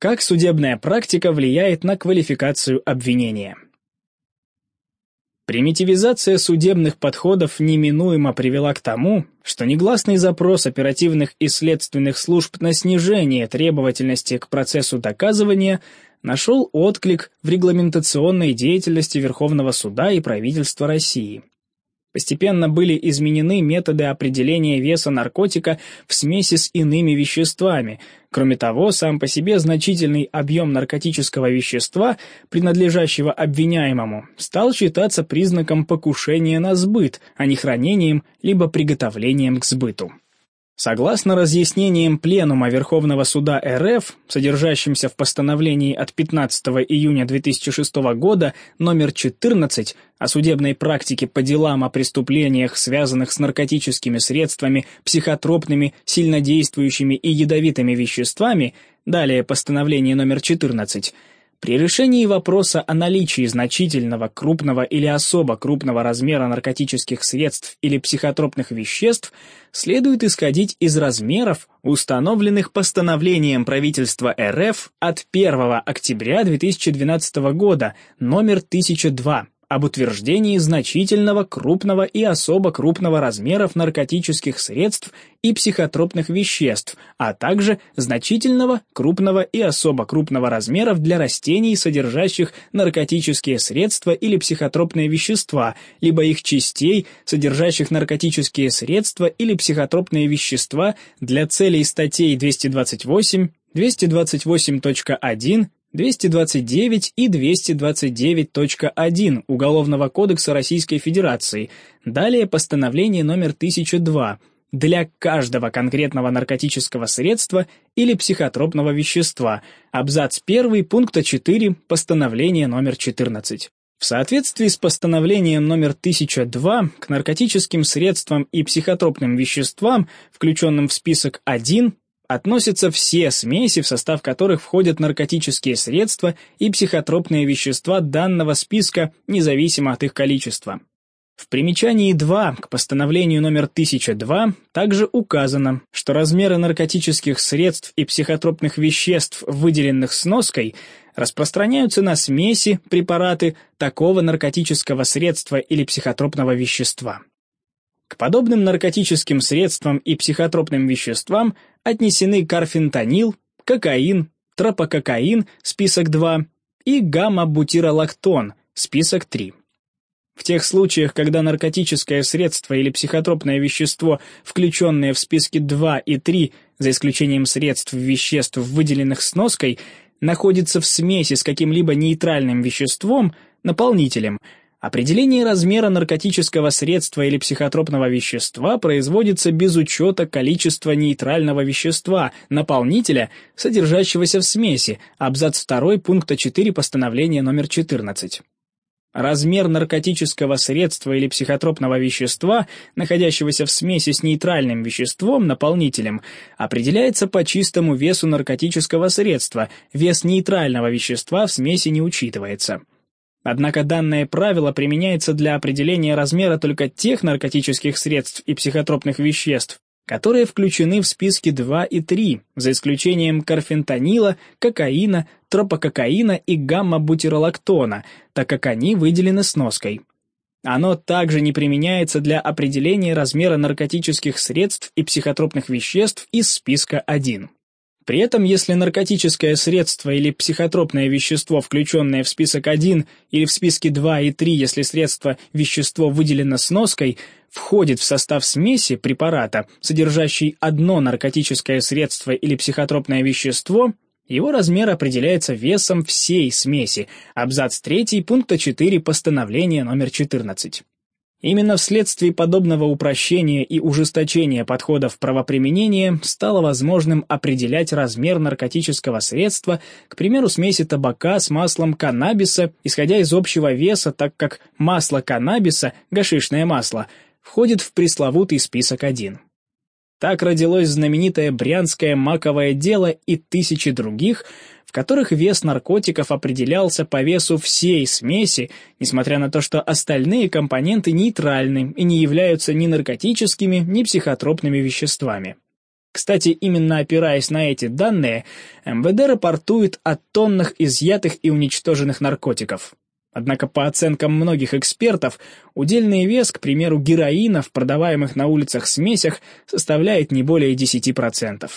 Как судебная практика влияет на квалификацию обвинения? Примитивизация судебных подходов неминуемо привела к тому, что негласный запрос оперативных и следственных служб на снижение требовательности к процессу доказывания нашел отклик в регламентационной деятельности Верховного суда и правительства России. Постепенно были изменены методы определения веса наркотика в смеси с иными веществами. Кроме того, сам по себе значительный объем наркотического вещества, принадлежащего обвиняемому, стал считаться признаком покушения на сбыт, а не хранением либо приготовлением к сбыту. Согласно разъяснениям Пленума Верховного Суда РФ, содержащимся в постановлении от 15 июня 2006 года номер 14 о судебной практике по делам о преступлениях, связанных с наркотическими средствами, психотропными, сильнодействующими и ядовитыми веществами, далее постановление номер 14, при решении вопроса о наличии значительного, крупного или особо крупного размера наркотических средств или психотропных веществ следует исходить из размеров, установленных постановлением правительства РФ от 1 октября 2012 года, номер 1002 об утверждении значительного, крупного и особо крупного размеров наркотических средств и психотропных веществ, а также значительного, крупного и особо крупного размеров для растений, содержащих наркотические средства или психотропные вещества, либо их частей, содержащих наркотические средства или психотропные вещества для целей статей 228, 228.1, 229 и 229.1 Уголовного кодекса Российской Федерации, далее постановление номер 1002 для каждого конкретного наркотического средства или психотропного вещества, абзац 1 пункта 4 постановления номер 14. В соответствии с постановлением номер 1002 к наркотическим средствам и психотропным веществам, включенным в список 1, относятся все смеси, в состав которых входят наркотические средства и психотропные вещества данного списка, независимо от их количества. В примечании 2 к постановлению номер 1002 также указано, что размеры наркотических средств и психотропных веществ, выделенных сноской, распространяются на смеси, препараты такого наркотического средства или психотропного вещества. К подобным наркотическим средствам и психотропным веществам отнесены карфентанил, кокаин, тропококаин, список 2, и гамма-бутиролактон, список 3. В тех случаях, когда наркотическое средство или психотропное вещество, включенное в списки 2 и 3, за исключением средств веществ, выделенных сноской, находится в смеси с каким-либо нейтральным веществом, наполнителем – Определение размера наркотического средства или психотропного вещества производится без учета количества нейтрального вещества, наполнителя, содержащегося в смеси, абзац 2 пункта 4 постановления номер 14. Размер наркотического средства или психотропного вещества, находящегося в смеси с нейтральным веществом, наполнителем, определяется по чистому весу наркотического средства, вес нейтрального вещества в смеси не учитывается. Однако данное правило применяется для определения размера только тех наркотических средств и психотропных веществ, которые включены в списки 2 и 3, за исключением карфентанила, кокаина, тропококаина и гамма-бутиролактона, так как они выделены сноской. Оно также не применяется для определения размера наркотических средств и психотропных веществ из списка 1. При этом, если наркотическое средство или психотропное вещество, включенное в список 1 или в списке 2 и 3, если средство вещество выделено сноской, входит в состав смеси препарата, содержащей одно наркотическое средство или психотропное вещество, его размер определяется весом всей смеси, абзац 3 пункта 4 постановления номер 14. Именно вследствие подобного упрощения и ужесточения подходов правоприменения стало возможным определять размер наркотического средства, к примеру, смеси табака с маслом каннабиса, исходя из общего веса, так как масло каннабиса, гашишное масло, входит в пресловутый список 1. Так родилось знаменитое брянское маковое дело и тысячи других – в которых вес наркотиков определялся по весу всей смеси, несмотря на то, что остальные компоненты нейтральны и не являются ни наркотическими, ни психотропными веществами. Кстати, именно опираясь на эти данные, МВД рапортует о тоннах изъятых и уничтоженных наркотиков. Однако, по оценкам многих экспертов, удельный вес, к примеру, героина в продаваемых на улицах смесях составляет не более 10%.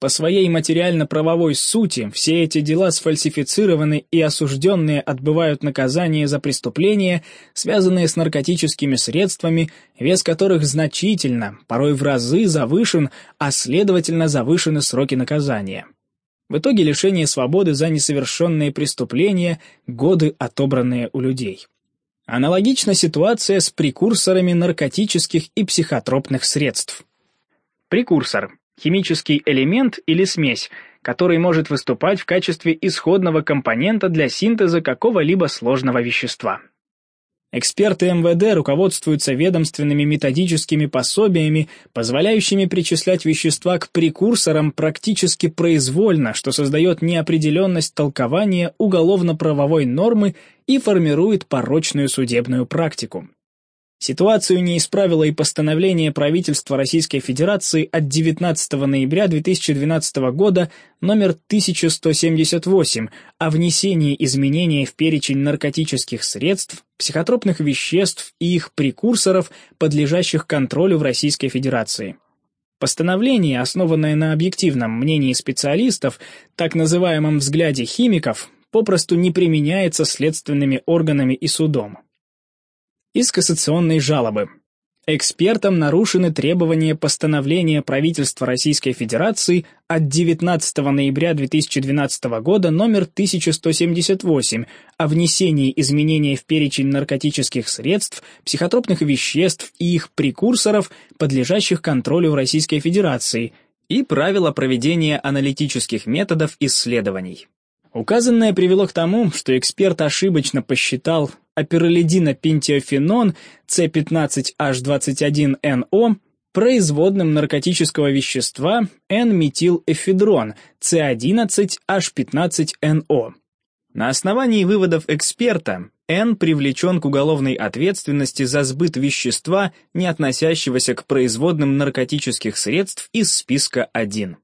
По своей материально-правовой сути все эти дела сфальсифицированы и осужденные отбывают наказание за преступления, связанные с наркотическими средствами, вес которых значительно, порой в разы завышен, а следовательно завышены сроки наказания. В итоге лишение свободы за несовершенные преступления, годы, отобранные у людей. Аналогична ситуация с прекурсорами наркотических и психотропных средств. Прекурсор химический элемент или смесь, который может выступать в качестве исходного компонента для синтеза какого-либо сложного вещества. Эксперты МВД руководствуются ведомственными методическими пособиями, позволяющими причислять вещества к прекурсорам практически произвольно, что создает неопределенность толкования уголовно-правовой нормы и формирует порочную судебную практику. Ситуацию не исправило и постановление правительства Российской Федерации от 19 ноября 2012 года номер 1178 о внесении изменений в перечень наркотических средств, психотропных веществ и их прекурсоров, подлежащих контролю в Российской Федерации. Постановление, основанное на объективном мнении специалистов, так называемом взгляде химиков, попросту не применяется следственными органами и судом из кассационной жалобы. Экспертам нарушены требования постановления правительства Российской Федерации от 19 ноября 2012 года номер 1178 о внесении изменений в перечень наркотических средств, психотропных веществ и их прекурсоров, подлежащих контролю в Российской Федерации, и правила проведения аналитических методов исследований. Указанное привело к тому, что эксперт ошибочно посчитал аперолидинопентиофенон C15H21NO производным наркотического вещества N-метилэфедрон C11H15NO. На основании выводов эксперта N привлечен к уголовной ответственности за сбыт вещества, не относящегося к производным наркотических средств из списка 1.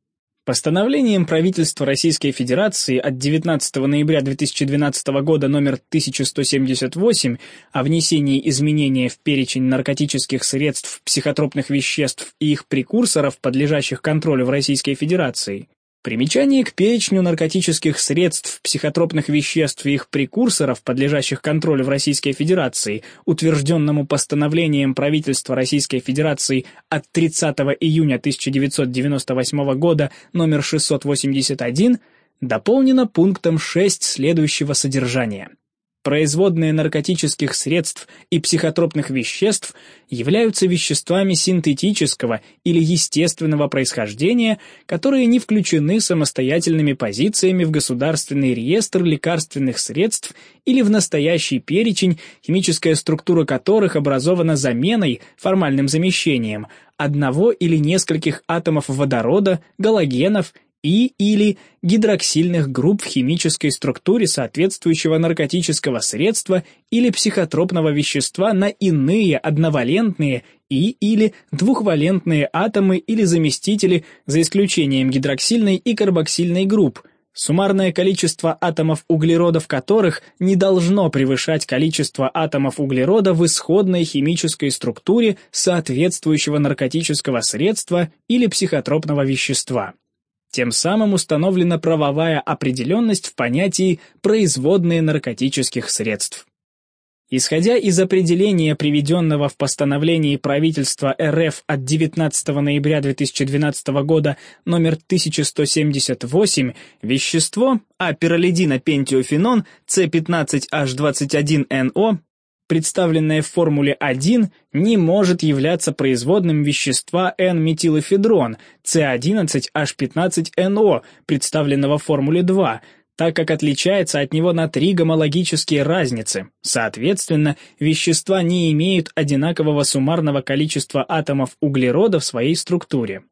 Постановлением правительства Российской Федерации от 19 ноября 2012 года номер 1178 о внесении изменения в перечень наркотических средств, психотропных веществ и их прекурсоров, подлежащих контролю в Российской Федерации, Примечание к перечню наркотических средств, психотропных веществ и их прекурсоров, подлежащих контролю в Российской Федерации, утвержденному постановлением правительства Российской Федерации от 30 июня 1998 года номер 681, дополнено пунктом 6 следующего содержания. Производные наркотических средств и психотропных веществ являются веществами синтетического или естественного происхождения, которые не включены самостоятельными позициями в государственный реестр лекарственных средств или в настоящий перечень, химическая структура которых образована заменой, формальным замещением, одного или нескольких атомов водорода, галогенов и или гидроксильных групп в химической структуре соответствующего наркотического средства или психотропного вещества на иные одновалентные и или двухвалентные атомы или заместители за исключением гидроксильной и карбоксильной групп, суммарное количество атомов углерода в которых не должно превышать количество атомов углерода в исходной химической структуре соответствующего наркотического средства или психотропного вещества. Тем самым установлена правовая определенность в понятии «производные наркотических средств». Исходя из определения, приведенного в постановлении правительства РФ от 19 ноября 2012 года номер 1178, вещество аперолидинопентиофенон C15H21NO представленное в формуле 1, не может являться производным вещества N-метилэфедрон, C11H15NO, представленного в формуле 2, так как отличается от него на три гомологические разницы. Соответственно, вещества не имеют одинакового суммарного количества атомов углерода в своей структуре.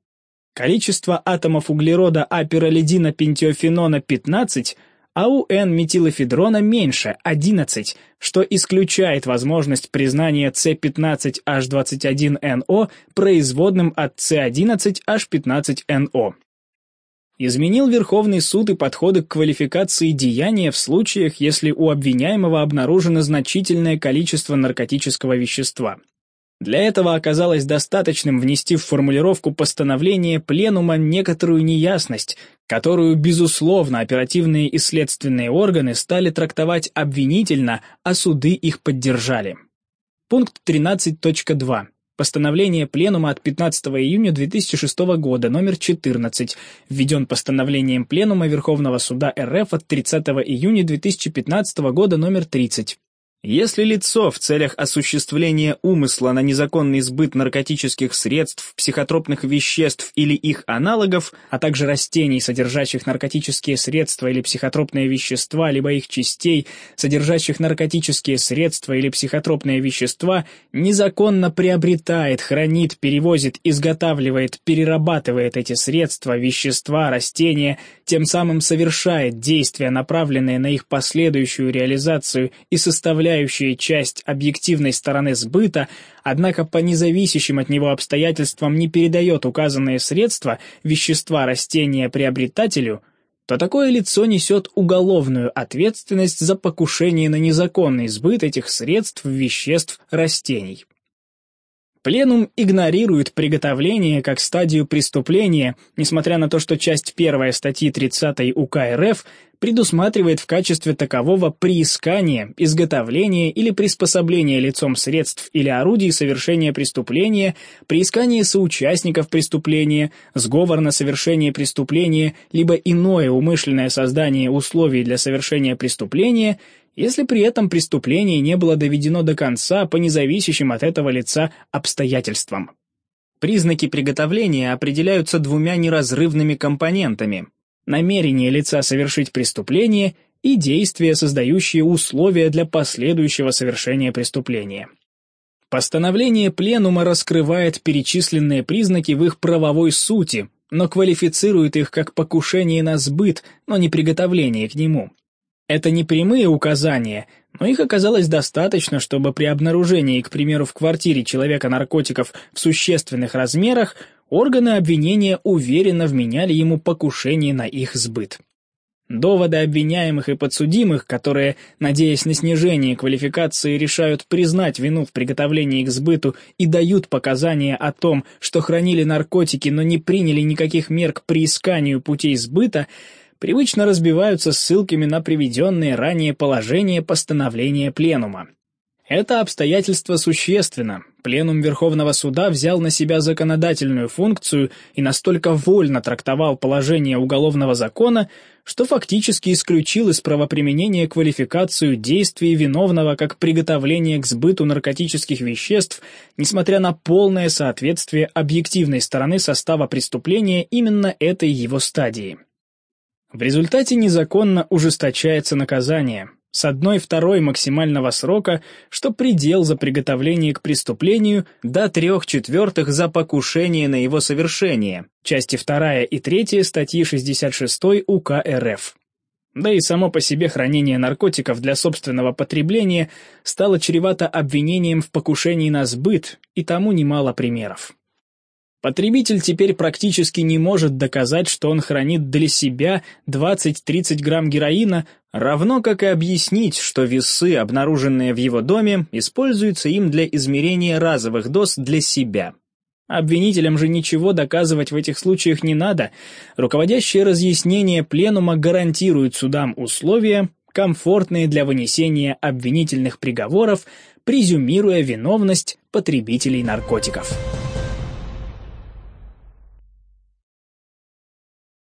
Количество атомов углерода аперолидина пентиофенона 15 а у N-метилофедрона меньше – 11, что исключает возможность признания C15H21NO производным от C11H15NO. Изменил Верховный суд и подходы к квалификации деяния в случаях, если у обвиняемого обнаружено значительное количество наркотического вещества. Для этого оказалось достаточным внести в формулировку постановления пленума некоторую неясность, которую, безусловно, оперативные и следственные органы стали трактовать обвинительно, а суды их поддержали. Пункт 13.2. Постановление Пленума от 15 июня 2006 года, номер 14, введен постановлением Пленума Верховного Суда РФ от 30 июня 2015 года, номер 30. Если лицо в целях осуществления умысла на незаконный сбыт наркотических средств, психотропных веществ или их аналогов, а также растений, содержащих наркотические средства или психотропные вещества, либо их частей, содержащих наркотические средства или психотропные вещества, незаконно приобретает, хранит, перевозит, изготавливает, перерабатывает эти средства, вещества, растения, тем самым совершает действия, направленные на их последующую реализацию и составляет составляющие часть объективной стороны сбыта, однако по независящим от него обстоятельствам не передает указанные средства, вещества растения приобретателю, то такое лицо несет уголовную ответственность за покушение на незаконный сбыт этих средств, веществ, растений. Пленум игнорирует приготовление как стадию преступления, несмотря на то, что часть 1 статьи 30 УК РФ предусматривает в качестве такового приискание, изготовление или приспособление лицом средств или орудий совершения преступления, приискание соучастников преступления, сговор на совершение преступления, либо иное умышленное создание условий для совершения преступления, если при этом преступление не было доведено до конца по независящим от этого лица обстоятельствам. Признаки приготовления определяются двумя неразрывными компонентами намерение лица совершить преступление и действия, создающие условия для последующего совершения преступления. Постановление Пленума раскрывает перечисленные признаки в их правовой сути, но квалифицирует их как покушение на сбыт, но не приготовление к нему. Это не прямые указания, но их оказалось достаточно, чтобы при обнаружении, к примеру, в квартире человека наркотиков в существенных размерах органы обвинения уверенно вменяли ему покушение на их сбыт. Доводы обвиняемых и подсудимых, которые, надеясь на снижение квалификации, решают признать вину в приготовлении к сбыту и дают показания о том, что хранили наркотики, но не приняли никаких мер к приисканию путей сбыта, привычно разбиваются ссылками на приведенные ранее положения постановления Пленума. Это обстоятельство существенно. Пленум Верховного Суда взял на себя законодательную функцию и настолько вольно трактовал положение уголовного закона, что фактически исключил из правоприменения квалификацию действий виновного как приготовление к сбыту наркотических веществ, несмотря на полное соответствие объективной стороны состава преступления именно этой его стадии. В результате незаконно ужесточается наказание, с одной-второй максимального срока, что предел за приготовление к преступлению, до трех четвертых за покушение на его совершение, части 2 и 3 статьи 66 УК РФ. Да и само по себе хранение наркотиков для собственного потребления стало чревато обвинением в покушении на сбыт, и тому немало примеров. Потребитель теперь практически не может доказать, что он хранит для себя 20-30 грамм героина, равно как и объяснить, что весы, обнаруженные в его доме, используются им для измерения разовых доз для себя. Обвинителям же ничего доказывать в этих случаях не надо. Руководящее разъяснение пленума гарантирует судам условия, комфортные для вынесения обвинительных приговоров, презюмируя виновность потребителей наркотиков.